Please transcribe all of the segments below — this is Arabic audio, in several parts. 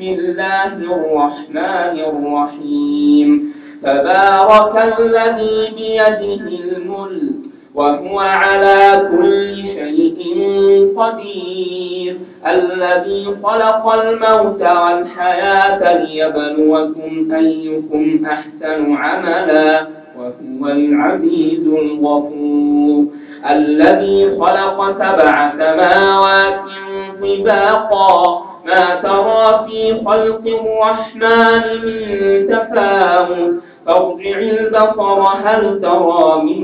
بسم الله الرحمن الرحيم تبارك الذي بيده الملك وهو على كل شيء قدير الذي خلق الموت والحياة ليبلوكم أيكم أحسن عملا وهو العزيز الغفور الذي خلق سبع سماوات طباقا ما ترى في خلق الرحمن من تفاوت فارجع البصر هل ترى من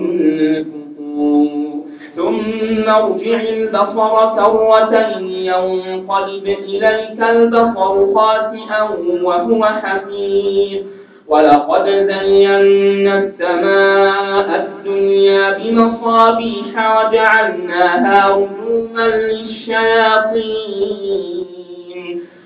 ثم ارجع البصر كرتين ينقلب إليك البصر خاسئا وهو حفيظ ولقد زينا السماء الدنيا بمصابيح وجعلناها رجوما للشياطين.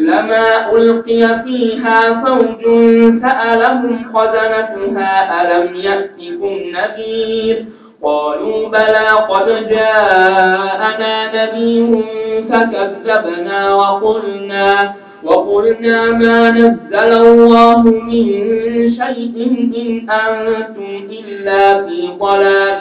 كلما ألقي فيها فوج سألهم خزنتها ألم يأتكم نذير؟ قالوا بلى قد جاءنا نذير فكذبنا وقلنا وقلنا ما نزل الله من شيء إن أنتم إلا في ضلال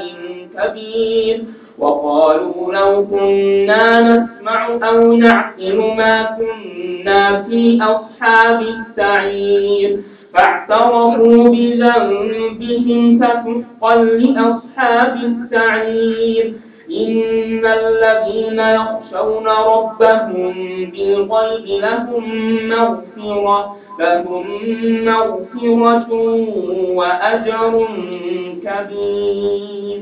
كبير. وقالوا لو كنا نسمع أو نعقل ما كنا في أصحاب السعير. فاعترفوا بذنبهم فسحقا لأصحاب السعير. إن الذين يخشون ربهم بالغيب لهم مغفرة لهم مغفرة وأجر كبير.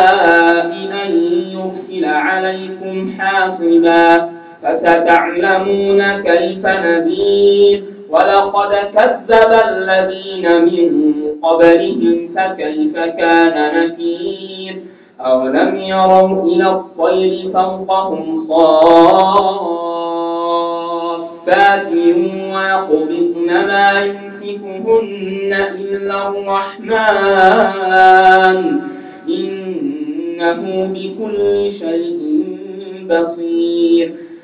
فستعلمون كيف نذير. ولقد كذب الذين من قبلهم فكيف كان نكير أولم يروا إلى الطير فوقهم صافات ويقبضن ما يمسكهن إلا الرحمن. إنه بكل شيء بصير.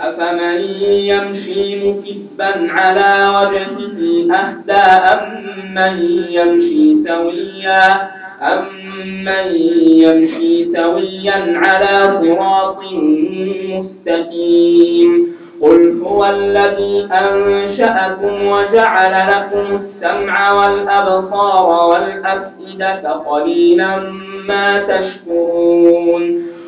أفمن يمشي مكبا على وجهه أهدى أمن يمشي سويا أمن يمشي سويا على صراط مستقيم قل هو الذي أنشأكم وجعل لكم السمع والأبصار والأفئدة قليلا ما تشكرون